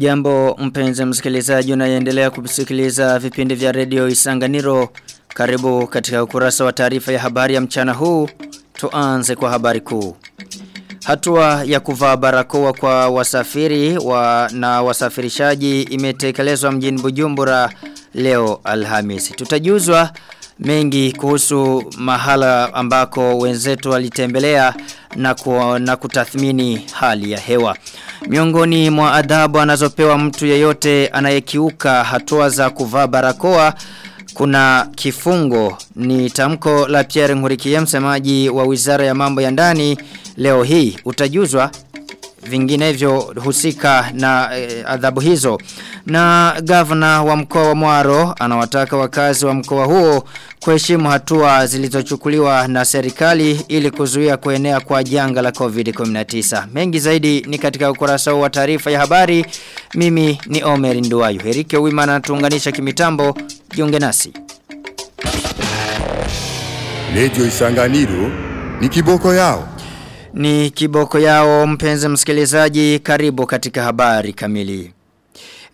Hujambo mpenzi msikilizaji unayendelea kusikiliza vipindi vya redio Isanganiro. Karibu katika ukurasa wa taarifa ya habari ya mchana huu. Tuanze kwa habari kuu. Hatua ya kuvaa barakoa kwa wasafiri wa na wasafirishaji imetekelezwa mjini Bujumbura leo Alhamisi. Tutajuzwa mengi kuhusu mahala ambako wenzetu walitembelea na, ku, na kutathmini hali ya hewa. Miongoni mwa adhabu anazopewa mtu yeyote anayekiuka hatua za kuvaa barakoa kuna kifungo ni tamko la Pierre Nkurikiye msemaji wa Wizara ya Mambo ya Ndani leo hii utajuzwa vinginevyo husika na e, adhabu hizo. Na gavana wa mkoa wa Mwaro anawataka wakazi wa mkoa huo kuheshimu hatua zilizochukuliwa na serikali ili kuzuia kuenea kwa janga la COVID-19. Mengi zaidi ni katika ukurasa wa taarifa ya habari. Mimi ni Omer Nduwayo Herike Wimana tuunganisha kimitambo. Jiunge nasi. Lejo Isanganiro ni kiboko yao ni kiboko yao mpenzi msikilizaji karibu katika habari kamili.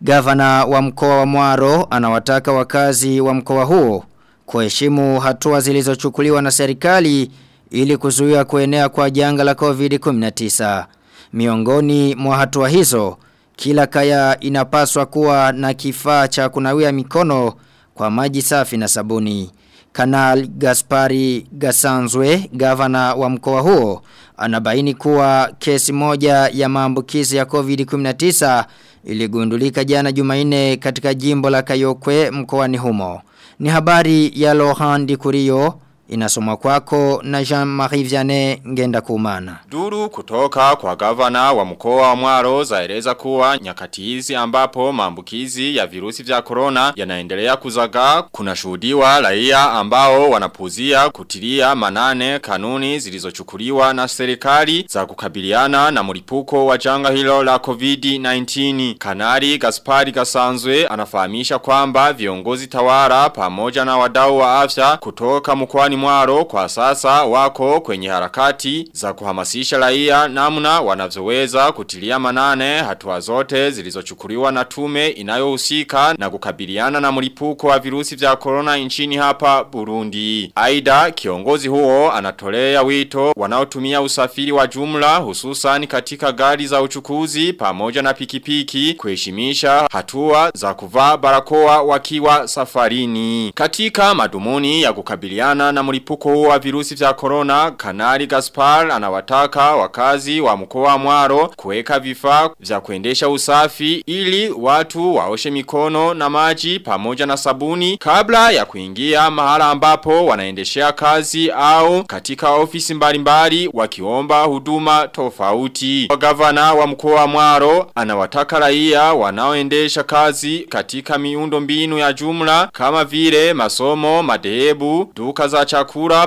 Gavana wa mkoa wa Mwaro anawataka wakazi wa mkoa huo kuheshimu hatua zilizochukuliwa na serikali ili kuzuia kuenea kwa janga la COVID-19. Miongoni mwa hatua hizo, kila kaya inapaswa kuwa na kifaa cha kunawia mikono kwa maji safi na sabuni. Kanal Gaspari Gasanzwe, gavana wa mkoa huo, anabaini kuwa kesi moja ya maambukizi ya COVID-19 iligundulika jana Jumanne katika jimbo la Kayokwe mkoani humo. Ni habari ya Lohan Kurio inasomwa kwako na Jean-Marie Vianney ngenda kumana. Duru kutoka kwa gavana wa mkoa wa Mwaro zaeleza kuwa nyakati hizi ambapo maambukizi ya virusi vya corona yanaendelea kuzaga kuna shuhudiwa raia ambao wanapuzia kutilia manane kanuni zilizochukuliwa na serikali za kukabiliana na mlipuko wa janga hilo la COVID-19. Kanari Gaspari Gasanzwe anafahamisha kwamba viongozi tawara pamoja na wadau wa afya kutoka mkoani mwaro kwa sasa wako kwenye harakati za kuhamasisha raia namna wanavyoweza kutilia manane hatua zote zilizochukuliwa na tume inayohusika na kukabiliana na mlipuko wa virusi vya corona nchini hapa Burundi. Aida kiongozi huo anatolea wito wanaotumia usafiri wa jumla hususan katika gari za uchukuzi pamoja na pikipiki kuheshimisha hatua za kuvaa barakoa wakiwa safarini. Katika madumuni ya kukabiliana na mlipuko huo wa virusi vya corona, Kanali Gaspar anawataka wakazi wa mkoa wa Mwaro kuweka vifaa vya kuendesha usafi ili watu waoshe mikono na maji pamoja na sabuni kabla ya kuingia mahala ambapo wanaendeshea kazi au katika ofisi mbalimbali wakiomba huduma tofauti. Gavana wa mkoa wa Mwaro anawataka raia wanaoendesha kazi katika miundo mbinu ya jumla kama vile masomo, madhehebu, duka za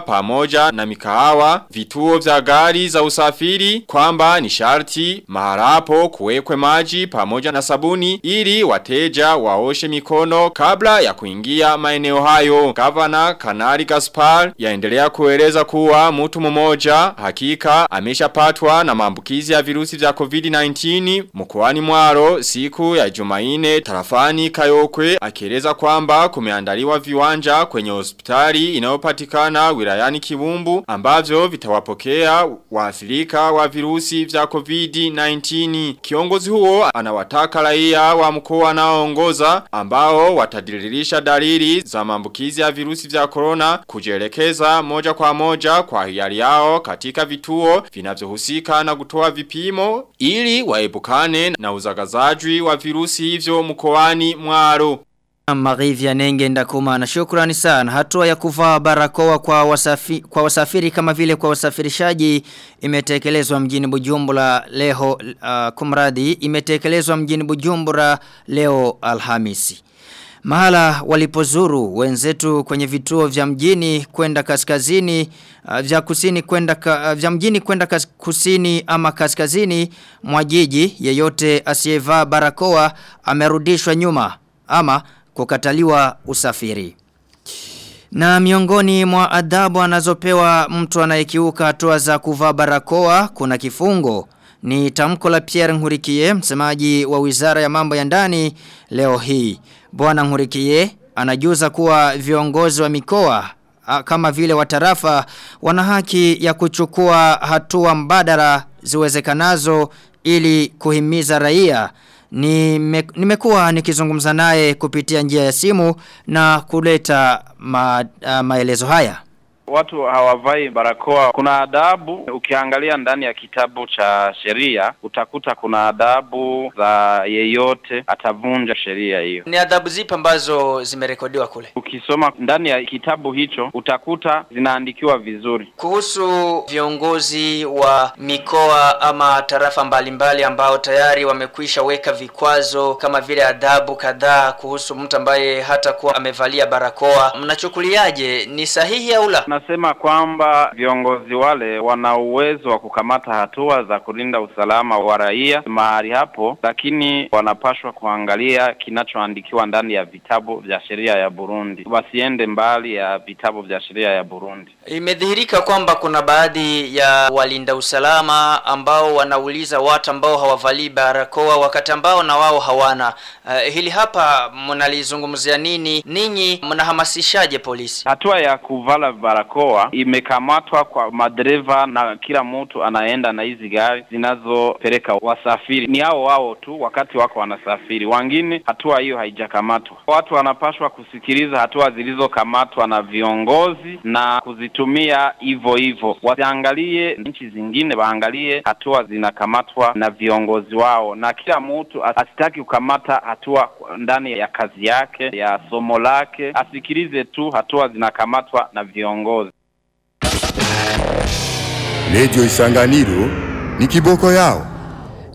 pamoja na mikahawa, vituo vya gari za usafiri kwamba ni sharti maharapo kuwekwe maji pamoja na sabuni ili wateja waoshe mikono kabla ya kuingia maeneo hayo. Gavana Kanari Gaspar yaendelea kueleza kuwa mtu mmoja hakika ameshapatwa na maambukizi ya virusi vya COVID-19 mkoani Mwaro siku ya Jumaine tarafani Kayokwe akieleza kwamba kumeandaliwa viwanja kwenye hospitali inayopatikana wilayani Kibumbu ambavyo vitawapokea waathirika wa virusi vya COVID-19. Kiongozi huo anawataka raia wa mkoa anaoongoza ambao watadiririsha dalili za maambukizi ya virusi vya corona kujelekeza moja kwa moja kwa hiari yao katika vituo vinavyohusika na kutoa vipimo ili waepukane na uzagazaji wa virusi hivyo mkoani Mwaro. Marivia Nenge ndakuma na shukrani sana. Hatua ya kuvaa barakoa kwa, wasafi, kwa wasafiri kama vile kwa wasafirishaji imetekelezwa mjini Bujumbura leo uh, kumradi imetekelezwa mjini Bujumbura leo Alhamisi. Mahala walipozuru wenzetu kwenye vituo vya mjini kwenda kaskazini uh, vya kusini kwenda uh, vya mjini kwenda kusini ama kaskazini mwa jiji yeyote asiyevaa barakoa amerudishwa nyuma ama kukataliwa usafiri. Na miongoni mwa adhabu anazopewa mtu anayekiuka hatua za kuvaa barakoa kuna kifungo Ni tamko la Pierre Nkurikiye, msemaji wa Wizara ya Mambo ya Ndani leo hii. Bwana Nkurikiye anajuza kuwa viongozi wa mikoa kama vile watarafa wana haki ya kuchukua hatua mbadala ziwezekanazo ili kuhimiza raia nimekuwa nikizungumza naye kupitia njia ya simu na kuleta ma, uh, maelezo haya watu hawavai barakoa. Kuna adabu, ukiangalia ndani ya kitabu cha sheria utakuta kuna adabu za yeyote atavunja sheria hiyo. Ni adhabu zipi ambazo zimerekodiwa kule? Ukisoma ndani ya kitabu hicho utakuta zinaandikiwa vizuri. Kuhusu viongozi wa mikoa ama tarafa mbalimbali ambao tayari wamekwisha weka vikwazo kama vile adhabu kadhaa kuhusu mtu ambaye hata kuwa amevalia barakoa, mnachukuliaje? Ni sahihi au la? Nasema kwamba viongozi wale wana uwezo wa kukamata hatua za kulinda usalama wa raia mahali hapo, lakini wanapashwa kuangalia kinachoandikiwa ndani ya vitabu vya sheria ya Burundi, wasiende mbali ya vitabu vya sheria ya Burundi. Imedhihirika kwamba kuna baadhi ya walinda usalama ambao wanauliza watu ambao hawavalii barakoa wakati ambao na wao hawana. Uh, hili hapa mnalizungumzia nini? Ninyi mnahamasishaje polisi? Hatua ya kuvala barakoa imekamatwa kwa madereva na kila mtu anaenda na hizi gari zinazopeleka wasafiri, ni hao wao tu wakati wako wanasafiri. wangine hatua hiyo haijakamatwa. Watu wanapashwa kusikiliza hatua zilizokamatwa na viongozi na kuzitumia hivyo hivyo, wasiangalie nchi zingine, waangalie hatua zinakamatwa na viongozi wao, na kila mtu asitaki kukamata hatua ndani ya kazi yake ya somo lake, asikilize tu hatua zinakamatwa na viongozi. Redio Isanganiro ni kiboko yao.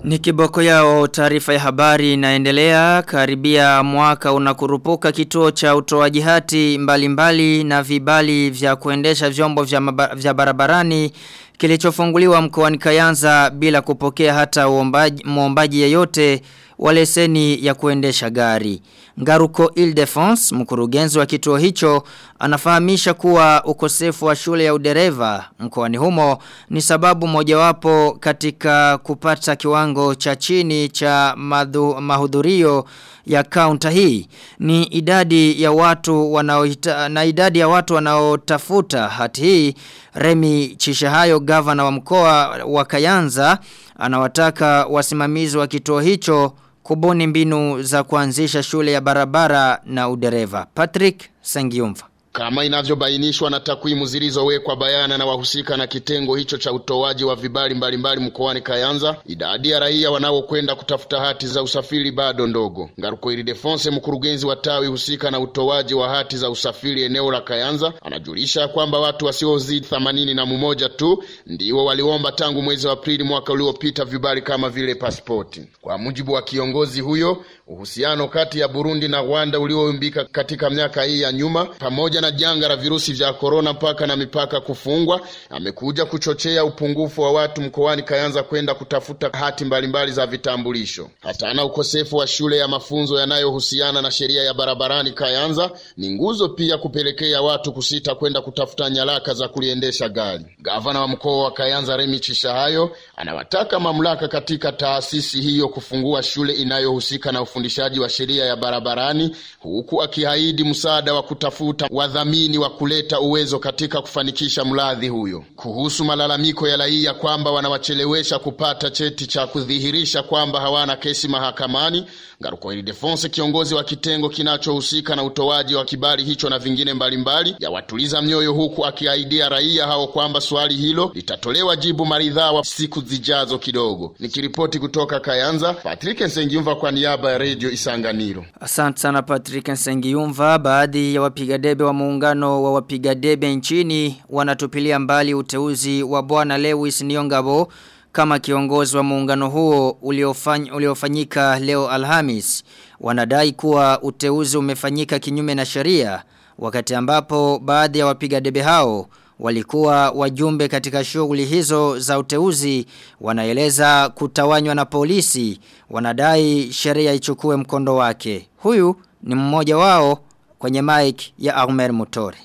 Ni kiboko yao taarifa ya habari inaendelea karibia mwaka unakurupuka kituo cha utoaji hati mbalimbali na vibali vya kuendesha vyombo vya, vya barabarani kilichofunguliwa mkoani Kayanza bila kupokea hata uombaji, muombaji yeyote wa leseni ya kuendesha gari. Ngaruko Ildefons, mkurugenzi wa kituo hicho, anafahamisha kuwa ukosefu wa shule ya udereva mkoani humo ni sababu mojawapo katika kupata kiwango cha chini cha madhu, mahudhurio ya kaunta hii ni idadi ya watu wanaohita na idadi ya watu wanaotafuta hati hii Remi Chishahayo gavana wa mkoa wa Kayanza anawataka wasimamizi wa kituo hicho kubuni mbinu za kuanzisha shule ya barabara na udereva. Patrick Sangiumva. Kama inavyobainishwa na takwimu zilizowekwa bayana na wahusika na kitengo hicho cha utoaji wa vibali mbalimbali mkoani Kayanza, idadi ya raia wanaokwenda kutafuta hati za usafiri bado ndogo. Ngaruko Ilidefonse, mkurugenzi wa tawi husika na utoaji wa hati za usafiri eneo la Kayanza, anajulisha kwamba watu wasiozidi themanini na mmoja tu ndiwo waliomba tangu mwezi wa Aprili mwaka uliopita vibali kama vile pasipoti. Kwa mujibu wa kiongozi huyo, uhusiano kati ya Burundi na Rwanda ulioumbika katika miaka hii ya nyuma pamoja na janga la virusi vya korona mpaka na mipaka kufungwa amekuja kuchochea upungufu wa watu mkoani Kayanza kwenda kutafuta hati mbalimbali za vitambulisho. Hata Hatana ukosefu wa shule ya mafunzo yanayohusiana na sheria ya barabarani Kayanza ni nguzo pia kupelekea watu kusita kwenda kutafuta nyaraka za kuliendesha gari. Gavana wa mkoa wa Kayanza Remi Chishahayo anawataka mamlaka katika taasisi hiyo kufungua shule inayohusika na ufundishaji wa sheria ya barabarani huku akiahidi msaada wa kutafuta wadhamini wa kuleta uwezo katika kufanikisha mradi huyo. Kuhusu malalamiko ya raia kwamba wanawachelewesha kupata cheti cha kudhihirisha kwamba hawana kesi mahakamani, Ngaruko Defonse, kiongozi wa kitengo kinachohusika na utoaji wa kibali hicho na vingine mbalimbali, yawatuliza mioyo, huku akiaidia raia hao kwamba swali hilo litatolewa jibu maridhawa siku zijazo kidogo. Nikiripoti kutoka Kayanza, Patrick Nsengiumva kwa niaba ya Radio Isanganiro. Asante sana Patrick Nsengiumva. Baadhi ya wapiga debe wa muungano wa wapiga debe nchini wanatupilia mbali uteuzi wa bwana Lewis Niongabo kama kiongozi wa muungano huo uliofany, uliofanyika leo Alhamis. Wanadai kuwa uteuzi umefanyika kinyume na sheria wakati ambapo baadhi ya wapiga debe hao walikuwa wajumbe katika shughuli hizo za uteuzi wanaeleza kutawanywa na polisi wanadai sheria ichukue mkondo wake huyu ni mmoja wao kwenye mic ya Armer Mutore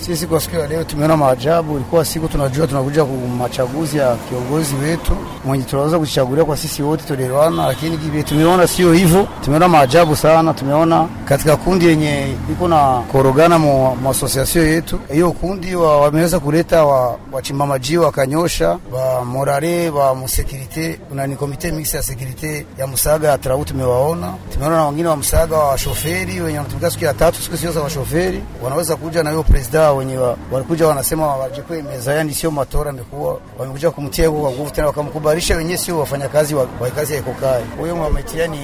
Sisi kwa siku ya leo tumeona maajabu. Ilikuwa siku tunajua tunakuja ku machaguzi ya kiongozi wetu mwenye tunaweza kuchagulia kwa sisi wote tulielewana, lakini kivile tumeona sio hivyo. Tumeona maajabu sana. Tumeona katika kundi yenye iko na korogana mu masosiasio yetu, hiyo kundi wa, wameweza kuleta wa wachimba maji wakanyosha wa morale wa musekirite, kuna ni komite mix ya sekirite ya msaga ya Trau, tumewaona tumeona na wengine wa msaga wa shoferi wenye wanatumika siku ya tatu, siku sio za wa shoferi wanaweza kuja na hiyo presida wenye wa, walikuja wanasema wajikwe meza, yani sio matora amekuwa wamekuja kumtia huko kwa nguvu tena, wakamkubarisha wenyewe sio wafanyakazi wa, wa kazi ya ikokai. Huyo mwametiani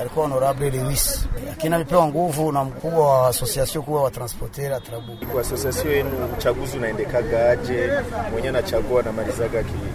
alikuwa honorable Lewis, lakini amepewa nguvu na mkubwa wa association kuwa wa transporter atrabu. Kwa association yenu uchaguzi unaendekaga aje? Mwenyewe anachagua na malizaga kiwango.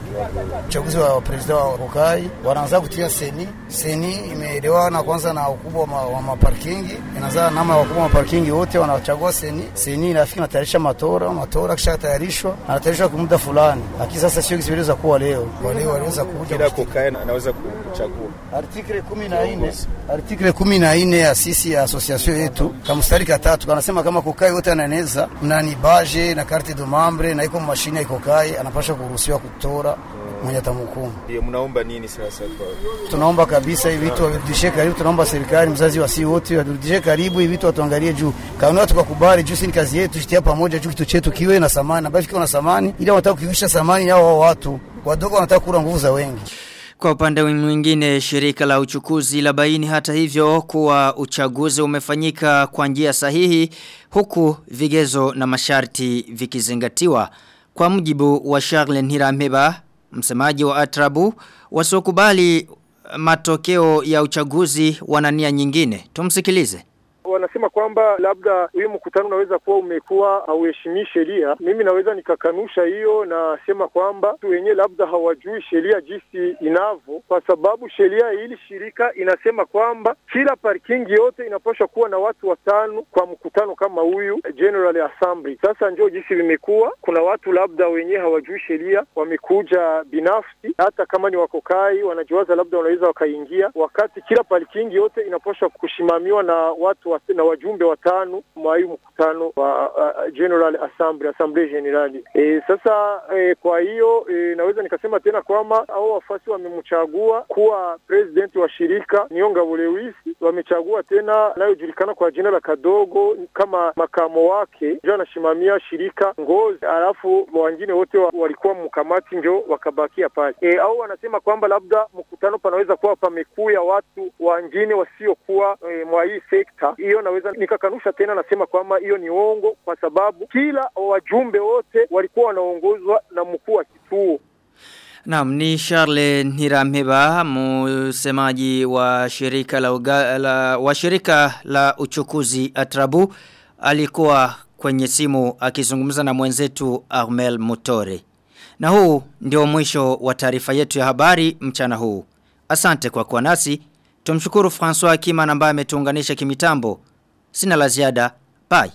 Uchaguzi wa president wa kokai wanaanza kutia seni. Seni imeelewana kwanza na ukubwa wa, ma, wa maparkingi, inaanza nama wakubwa wa maparkingi wote wanachagua seni. Seni inafika natayarisha matora, matora kisha tayarishwa anatayarishwa kwa muda fulani, lakini sasa sio kisiweza kuwa leo. Kwa leo waliweza kuja Kila kokai anaweza kuchagua. Na artikle kumi na nne ya sisi ya association yetu kama kamstari katatu kanasema kama kokai wote ananeza nani baje na carte de membre na iko mashine ya kokai anapasha kuruhusiwa kutora mwenye atamhukumu. ndio mnaomba nini sasa kwa Tunaomba kabisa hivi vitu warudishe karibu, tunaomba serikali mzazi wa si wote warudishe karibu hivi vitu watuangalie juu. Kanuni tukakubali juu, si ni kazi yetu, shitia pamoja juu kitu chetu kiwe na samani, basi kiwe na samani, ili wanataka kukiwisha samani yao wao watu wadogo wanataka kula nguvu za wengi. Kwa upande mwingine shirika la uchukuzi la baini hata hivyo kuwa uchaguzi umefanyika kwa njia sahihi huku vigezo na masharti vikizingatiwa. Kwa mujibu wa Charles Nhirameba, msemaji wa Atrabu, wasiokubali matokeo ya uchaguzi wanania nyingine. Tumsikilize. Wanasema kwamba labda huyu mkutano unaweza kuwa umekuwa hauheshimii sheria. Mimi naweza nikakanusha hiyo, nasema kwamba watu wenyewe labda hawajui sheria jinsi inavyo, kwa sababu sheria hili shirika inasema kwamba kila parking yote inapaswa kuwa na watu watano kwa mkutano kama huyu General Assembly. Sasa njoo jinsi limekuwa, kuna watu labda wenyewe hawajui sheria, wamekuja binafsi, hata kama ni wakokai, wanajiwaza labda wanaweza wakaingia, wakati kila parking yote inapaswa kusimamiwa na watu wa, na wajumbe watano mwa hii mkutano wa General Assembly, Assembly Generali. E, sasa e, kwa hiyo e, naweza nikasema tena kwamba hao wafasi wamemchagua kuwa president wa shirika Niyongabo Lewis, wamechagua tena anayojulikana kwa jina la Kadogo kama makamo wake, ndio anashimamia shirika Ngozi, alafu wengine wote wa, walikuwa mkamati njo wakabakia pale. E, au wanasema kwamba labda mkutano panaweza kuwa pamekuya watu wengine wasiokuwa e, mwa hii sekta hiyo naweza nikakanusha tena, nasema kwamba hiyo ni uongo, kwa sababu kila wajumbe wote walikuwa wanaongozwa na mkuu wa kituo. Naam ni Charles Nirampeba msemaji wa shirika la, uga, la wa shirika la uchukuzi Atrabu alikuwa kwenye simu akizungumza na mwenzetu Armel Mutore. Na huu ndio mwisho wa taarifa yetu ya habari mchana huu. Asante kwa kuwa nasi. Tumshukuru François Kima ambaye ametuunganisha kimitambo. Sina la ziada. Bye.